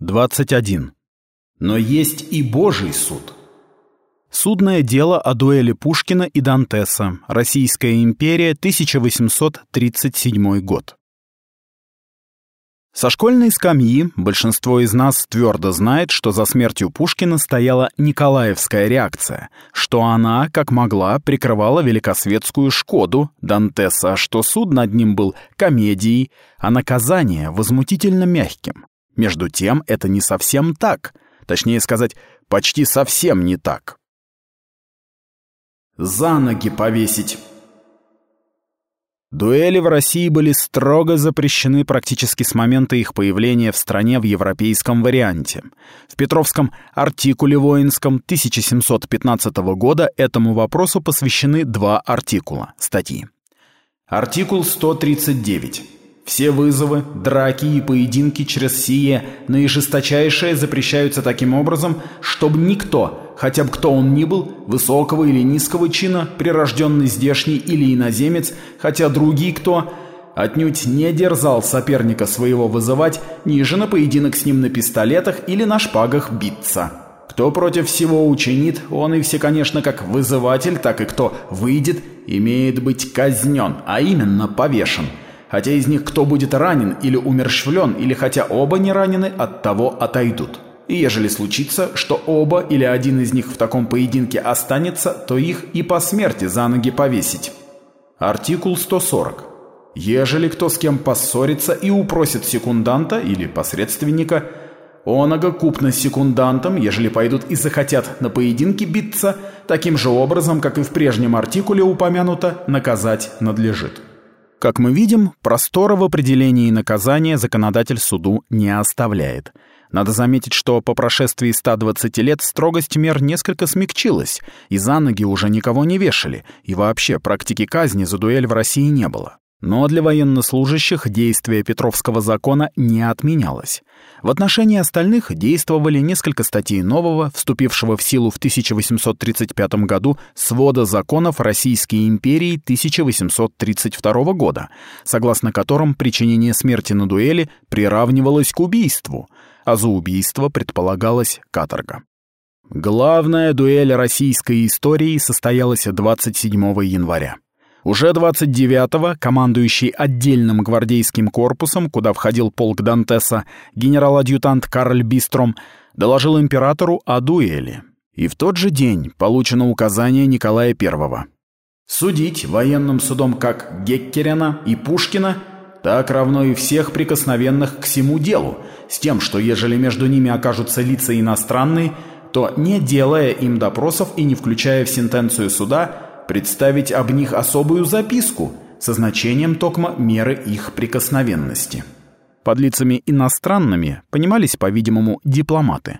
21. Но есть и Божий суд. Судное дело о дуэли Пушкина и Дантеса. Российская империя, 1837 год. Со школьной скамьи большинство из нас твердо знает, что за смертью Пушкина стояла Николаевская реакция, что она, как могла, прикрывала великосветскую «Шкоду» Дантеса, что суд над ним был комедией, а наказание возмутительно мягким. Между тем, это не совсем так. Точнее сказать, почти совсем не так. «За ноги повесить!» Дуэли в России были строго запрещены практически с момента их появления в стране в европейском варианте. В Петровском артикуле воинском 1715 года этому вопросу посвящены два артикула статьи. Артикул 139. Все вызовы, драки и поединки через сие наижесточайшее запрещаются таким образом, чтобы никто, хотя бы кто он ни был, высокого или низкого чина, прирожденный здешний или иноземец, хотя другие кто, отнюдь не дерзал соперника своего вызывать, ниже на поединок с ним на пистолетах или на шпагах биться. Кто против всего учинит, он и все, конечно, как вызыватель, так и кто выйдет, имеет быть казнен, а именно повешен – хотя из них кто будет ранен или умерщвлен, или хотя оба не ранены, от того отойдут. И ежели случится, что оба или один из них в таком поединке останется, то их и по смерти за ноги повесить. Артикул 140. Ежели кто с кем поссорится и упросит секунданта или посредственника, оного купно секундантом, ежели пойдут и захотят на поединке биться, таким же образом, как и в прежнем артикуле упомянуто, наказать надлежит. Как мы видим, простора в определении наказания законодатель суду не оставляет. Надо заметить, что по прошествии 120 лет строгость мер несколько смягчилась, и за ноги уже никого не вешали, и вообще практики казни за дуэль в России не было. Но для военнослужащих действие Петровского закона не отменялось. В отношении остальных действовали несколько статей нового, вступившего в силу в 1835 году свода законов Российской империи 1832 года, согласно которым причинение смерти на дуэли приравнивалось к убийству, а за убийство предполагалась каторга. Главная дуэль российской истории состоялась 27 января. Уже 29-го командующий отдельным гвардейским корпусом, куда входил полк Дантеса, генерал-адъютант Карль Бистром, доложил императору о дуэли. И в тот же день получено указание Николая I. Судить военным судом как Геккерена и Пушкина, так равно и всех прикосновенных к всему делу, с тем, что ежели между ними окажутся лица иностранные, то, не делая им допросов и не включая в сентенцию суда, представить об них особую записку со значением токма меры их прикосновенности. Под лицами иностранными понимались, по-видимому, дипломаты.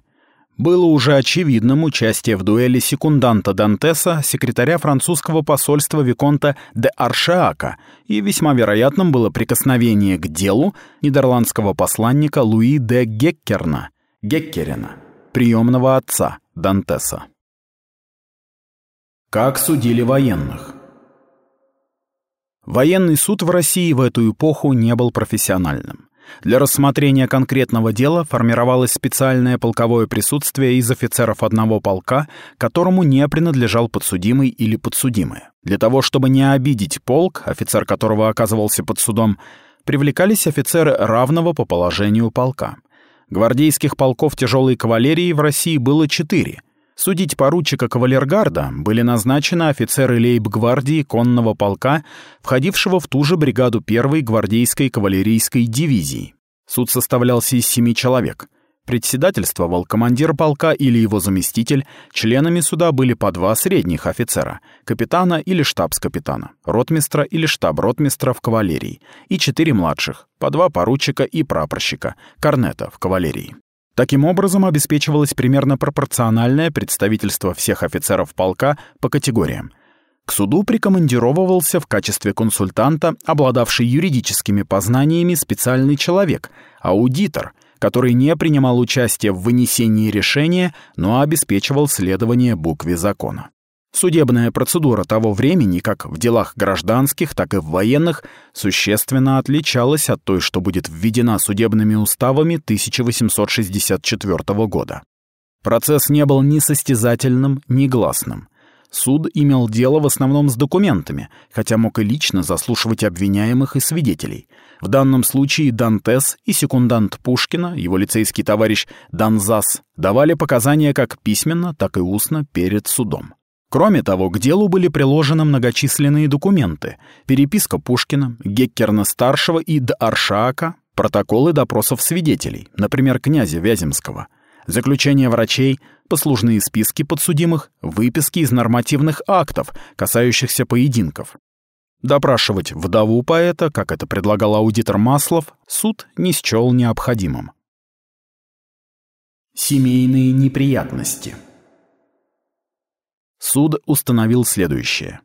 Было уже очевидным участие в дуэли секунданта Дантеса, секретаря французского посольства Виконта де Аршаака, и весьма вероятным было прикосновение к делу нидерландского посланника Луи де Геккерна, Геккерена, приемного отца Дантеса. Как судили военных? Военный суд в России в эту эпоху не был профессиональным. Для рассмотрения конкретного дела формировалось специальное полковое присутствие из офицеров одного полка, которому не принадлежал подсудимый или подсудимые. Для того, чтобы не обидеть полк, офицер которого оказывался под судом, привлекались офицеры равного по положению полка. Гвардейских полков тяжелой кавалерии в России было четыре, Судить поручика кавалергарда были назначены офицеры лейб-гвардии конного полка, входившего в ту же бригаду первой гвардейской кавалерийской дивизии. Суд составлялся из семи человек. Председательствовал командир полка или его заместитель, членами суда были по два средних офицера, капитана или штабс-капитана, ротмистра или штаб-ротмистра в кавалерии, и четыре младших, по два поручика и прапорщика, корнета в кавалерии. Таким образом обеспечивалось примерно пропорциональное представительство всех офицеров полка по категориям. К суду прикомандировывался в качестве консультанта, обладавший юридическими познаниями специальный человек, аудитор, который не принимал участие в вынесении решения, но обеспечивал следование букве закона. Судебная процедура того времени, как в делах гражданских, так и в военных, существенно отличалась от той, что будет введена судебными уставами 1864 года. Процесс не был ни состязательным, ни гласным. Суд имел дело в основном с документами, хотя мог и лично заслушивать обвиняемых и свидетелей. В данном случае Дантес и секундант Пушкина, его лицейский товарищ Данзас, давали показания как письменно, так и устно перед судом. Кроме того, к делу были приложены многочисленные документы, переписка Пушкина, Геккерна-старшего и Д-Аршаака, протоколы допросов свидетелей, например, князя Вяземского, заключения врачей, послужные списки подсудимых, выписки из нормативных актов, касающихся поединков. Допрашивать вдову поэта, как это предлагал аудитор Маслов, суд не счел необходимым. Семейные неприятности – Суд установил следующее.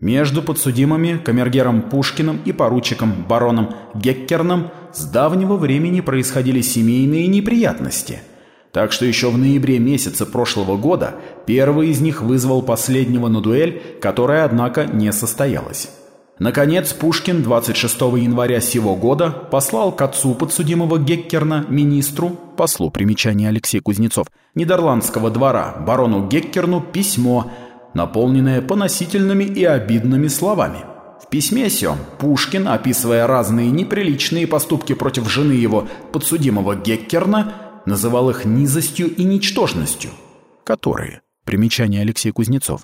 Между подсудимыми камергером Пушкиным и поручиком бароном Геккерном с давнего времени происходили семейные неприятности. Так что еще в ноябре месяце прошлого года первый из них вызвал последнего на дуэль, которая, однако, не состоялась. Наконец, Пушкин 26 января сего года послал к отцу подсудимого Геккерна, министру, послу примечания Алексей Кузнецов, Нидерландского двора, барону Геккерну, письмо, наполненное поносительными и обидными словами. В письме сём Пушкин, описывая разные неприличные поступки против жены его, подсудимого Геккерна, называл их низостью и ничтожностью, которые, примечание Алексей Кузнецов,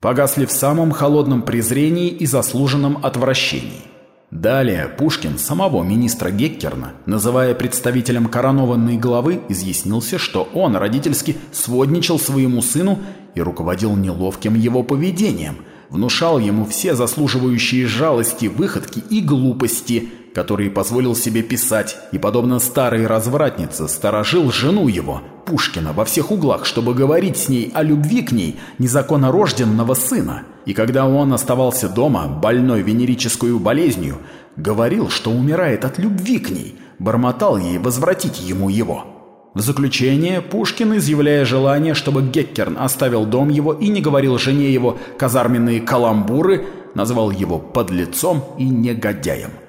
погасли в самом холодном презрении и заслуженном отвращении. Далее Пушкин самого министра Геккерна, называя представителем коронованной главы, изъяснился, что он родительски сводничал своему сыну и руководил неловким его поведением, внушал ему все заслуживающие жалости выходки и глупости, которые позволил себе писать, и, подобно старой развратнице, сторожил жену его, Пушкина, во всех углах, чтобы говорить с ней о любви к ней незаконно рожденного сына. И когда он оставался дома, больной венерической болезнью, говорил, что умирает от любви к ней, бормотал ей возвратить ему его. В заключение Пушкин, изъявляя желание, чтобы Геккерн оставил дом его и не говорил жене его казарменные каламбуры, назвал его подлецом и негодяем –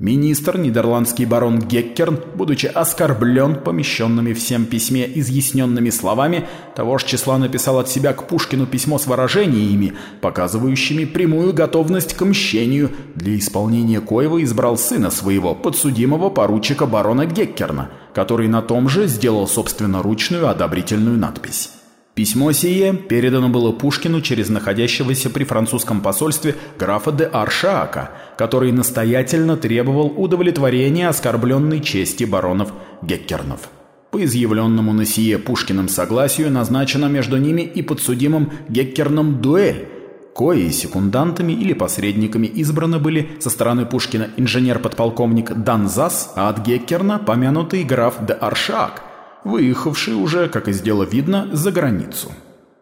Министр, нидерландский барон Геккерн, будучи оскорблен помещенными всем письме изъясненными словами, того же числа написал от себя к Пушкину письмо с выражениями, показывающими прямую готовность к мщению, для исполнения коего избрал сына своего, подсудимого поручика барона Геккерна, который на том же сделал собственноручную одобрительную надпись. Письмо сие передано было Пушкину через находящегося при французском посольстве графа де Аршаака, который настоятельно требовал удовлетворения оскорбленной чести баронов Геккернов. По изъявленному на сие Пушкиным согласию назначена между ними и подсудимым Геккерном дуэль, кои секундантами или посредниками избраны были со стороны Пушкина инженер-подполковник Данзас, а от Геккерна помянутый граф де Аршаак – выехавший уже, как из дела видно, за границу.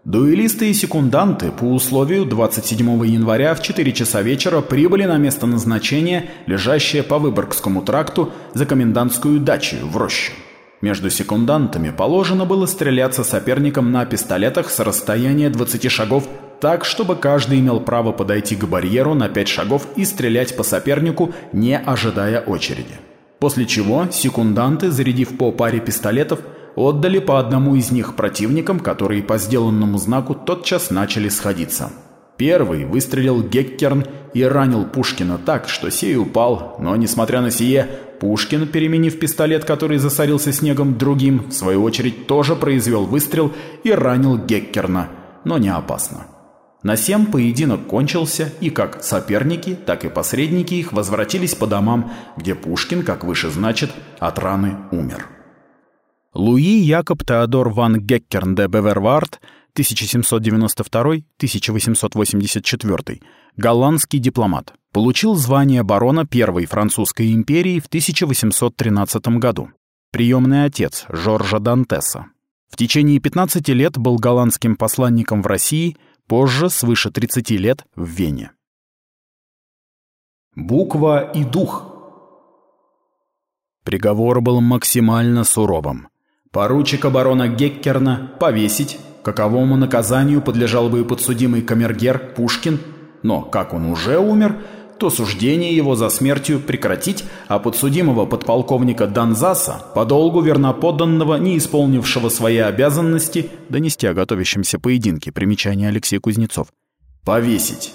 Дуэлисты и секунданты по условию 27 января в 4 часа вечера прибыли на место назначения, лежащее по Выборгскому тракту за комендантскую дачу в рощу. Между секундантами положено было стреляться соперником на пистолетах с расстояния 20 шагов так, чтобы каждый имел право подойти к барьеру на 5 шагов и стрелять по сопернику, не ожидая очереди. После чего секунданты, зарядив по паре пистолетов, отдали по одному из них противникам, которые по сделанному знаку тотчас начали сходиться. Первый выстрелил Геккерн и ранил Пушкина так, что сей упал, но, несмотря на сие, Пушкин, переменив пистолет, который засорился снегом другим, в свою очередь тоже произвел выстрел и ранил Геккерна, но не опасно. На сем поединок кончился, и как соперники, так и посредники их возвратились по домам, где Пушкин, как выше значит, от раны умер. Луи Якоб Теодор ван Геккерн де Бевервард 1792-1884, голландский дипломат, получил звание барона Первой французской империи в 1813 году. Приемный отец Жоржа Дантеса. В течение 15 лет был голландским посланником в России – позже свыше 30 лет в Вене. Буква и дух. Приговор был максимально суровым. Поручика барона Геккерна повесить, каковому наказанию подлежал бы и подсудимый камергер Пушкин, но, как он уже умер, то суждение его за смертью прекратить, а подсудимого подполковника Донзаса, по долгу верноподданного, не исполнившего свои обязанности, донести о готовящемся поединке, примечание Алексей Кузнецов, повесить.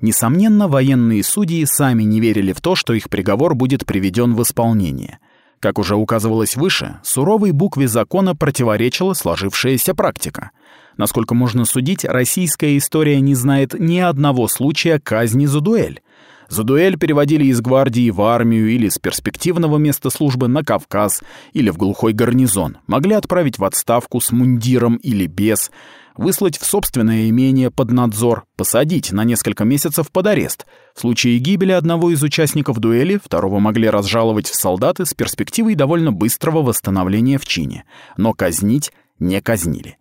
Несомненно, военные судьи сами не верили в то, что их приговор будет приведен в исполнение. Как уже указывалось выше, суровой букве закона противоречила сложившаяся практика. Насколько можно судить, российская история не знает ни одного случая казни за дуэль. За дуэль переводили из гвардии в армию или с перспективного места службы на Кавказ или в глухой гарнизон. Могли отправить в отставку с мундиром или без, выслать в собственное имение под надзор, посадить на несколько месяцев под арест. В случае гибели одного из участников дуэли, второго могли разжаловать в солдаты с перспективой довольно быстрого восстановления в чине. Но казнить не казнили.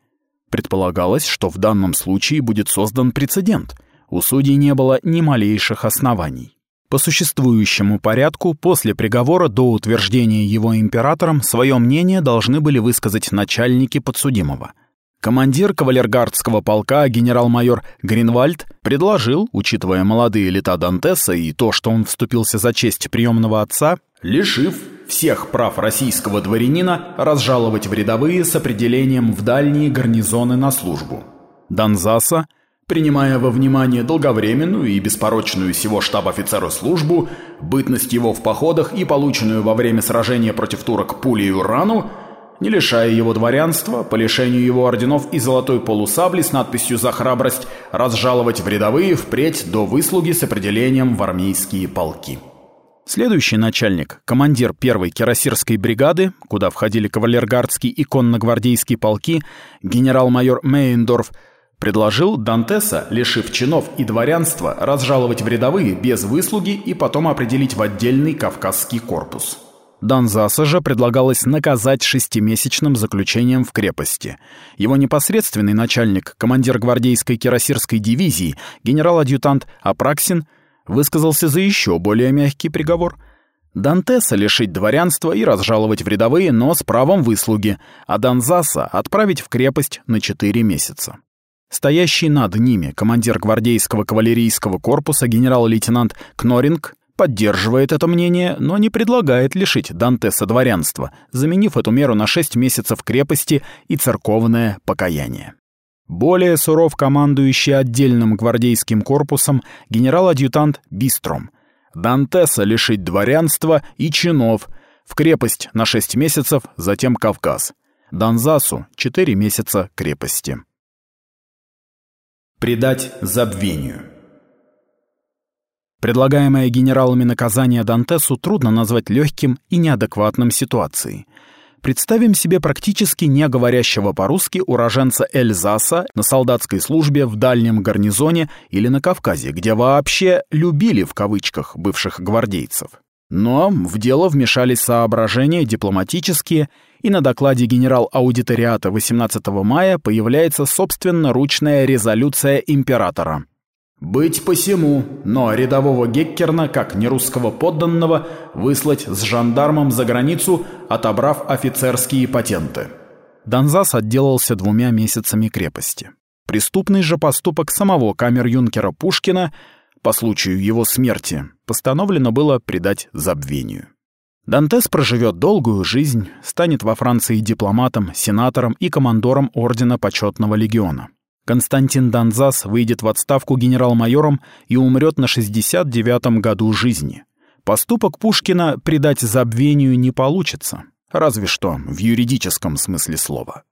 Предполагалось, что в данном случае будет создан прецедент — у судей не было ни малейших оснований. По существующему порядку, после приговора до утверждения его императором, свое мнение должны были высказать начальники подсудимого. Командир кавалергардского полка генерал-майор Гринвальд предложил, учитывая молодые лета Дантеса и то, что он вступился за честь приемного отца, лишив всех прав российского дворянина разжаловать в рядовые с определением в дальние гарнизоны на службу. Донзаса – принимая во внимание долговременную и беспорочную сего штаб-офицера службу, бытность его в походах и полученную во время сражения против турок пулею рану, не лишая его дворянства, по лишению его орденов и золотой полусабли с надписью «За храбрость» разжаловать в рядовые впредь до выслуги с определением в армейские полки. Следующий начальник, командир первой кирасирской бригады, куда входили кавалергардские и конногвардейские полки, генерал-майор Мейндорф, Предложил Дантеса, лишив чинов и дворянства, разжаловать в рядовые без выслуги и потом определить в отдельный Кавказский корпус. Донзаса же предлагалось наказать шестимесячным заключением в крепости. Его непосредственный начальник, командир гвардейской кирасирской дивизии, генерал-адъютант Апраксин, высказался за еще более мягкий приговор. Дантеса лишить дворянства и разжаловать в рядовые, но с правом выслуги, а Донзаса отправить в крепость на четыре месяца. Стоящий над ними командир гвардейского кавалерийского корпуса генерал-лейтенант Кноринг поддерживает это мнение, но не предлагает лишить Дантеса дворянства, заменив эту меру на 6 месяцев крепости и церковное покаяние. Более суров командующий отдельным гвардейским корпусом генерал-адъютант Бистром. Дантеса лишить дворянства и чинов, в крепость на 6 месяцев, затем Кавказ. Донзасу 4 месяца крепости. Предать забвению. Предлагаемое генералами наказание Дантесу трудно назвать легким и неадекватным ситуацией. Представим себе практически не говорящего по-русски уроженца Эльзаса на солдатской службе в дальнем гарнизоне или на Кавказе, где вообще «любили» в кавычках бывших гвардейцев. Но в дело вмешались соображения дипломатические и на докладе генерал-аудиториата 18 мая появляется собственноручная резолюция императора. «Быть посему, но рядового Геккерна, как нерусского подданного, выслать с жандармом за границу, отобрав офицерские патенты». Донзас отделался двумя месяцами крепости. Преступный же поступок самого камер-юнкера Пушкина по случаю его смерти постановлено было предать забвению. Дантес проживет долгую жизнь, станет во Франции дипломатом, сенатором и командором Ордена Почетного Легиона. Константин Донзас выйдет в отставку генерал-майором и умрет на 69-м году жизни. Поступок Пушкина предать забвению не получится, разве что в юридическом смысле слова.